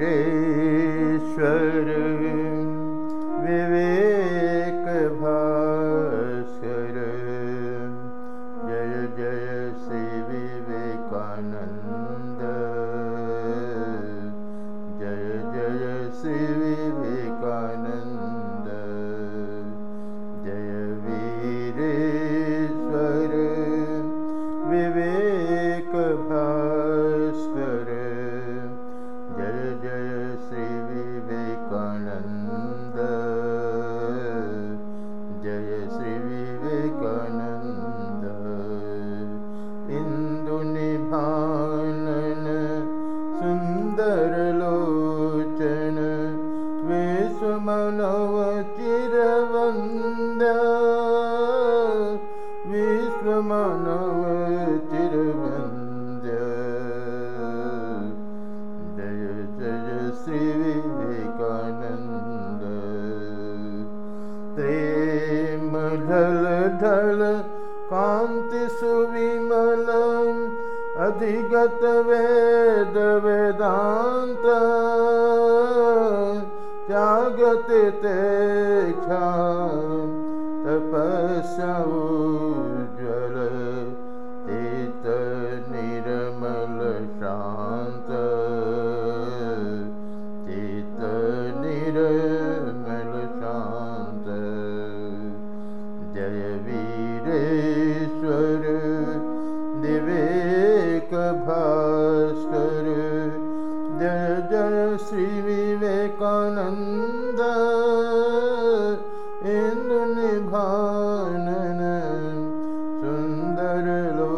विवेश्वर विवेक भास्कर। जय जय श्री विवेकानन्द जय जय श्री सुन्दरलोचन विश्वमनव चिरवन्द विश्वमनव चिरवन्द्य जय जय श्री विवेकानन्द। प्रेम ढल ढल कान्ति सुविमलम् अधिगत वेद वेदान्त त्यागति तेक्षा तपस्या उज्ज्वल तीत निर्मल शान्त चित निर्मल शान्त जय वीरेश्वर विवेक इन्दुनिभानन सुन्दरलोचन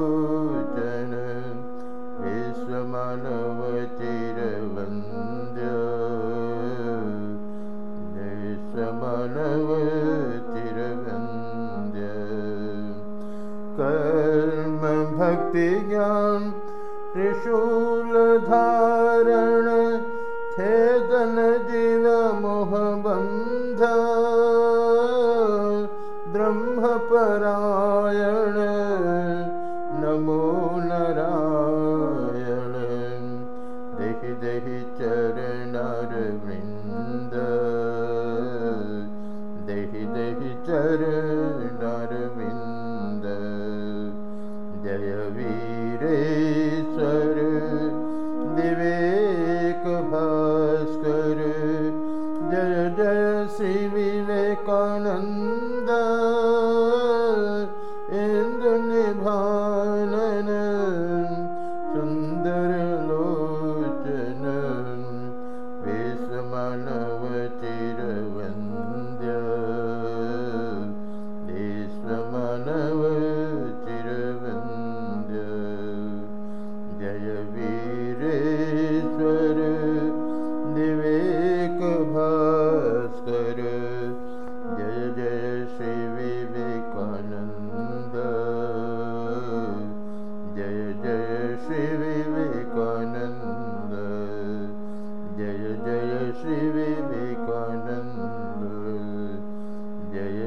विश्वमानव चिरवन्द्य विश्वमानव चिरवन्द्य कर्म भक्ति ज्ञान मोहबन्ध ब्रह्मपरायण नमो नारायण। देहि देहि चरणारविन्द देहि देहि चरणारविन्द जय वीरेश्वर जय yeah, yeah.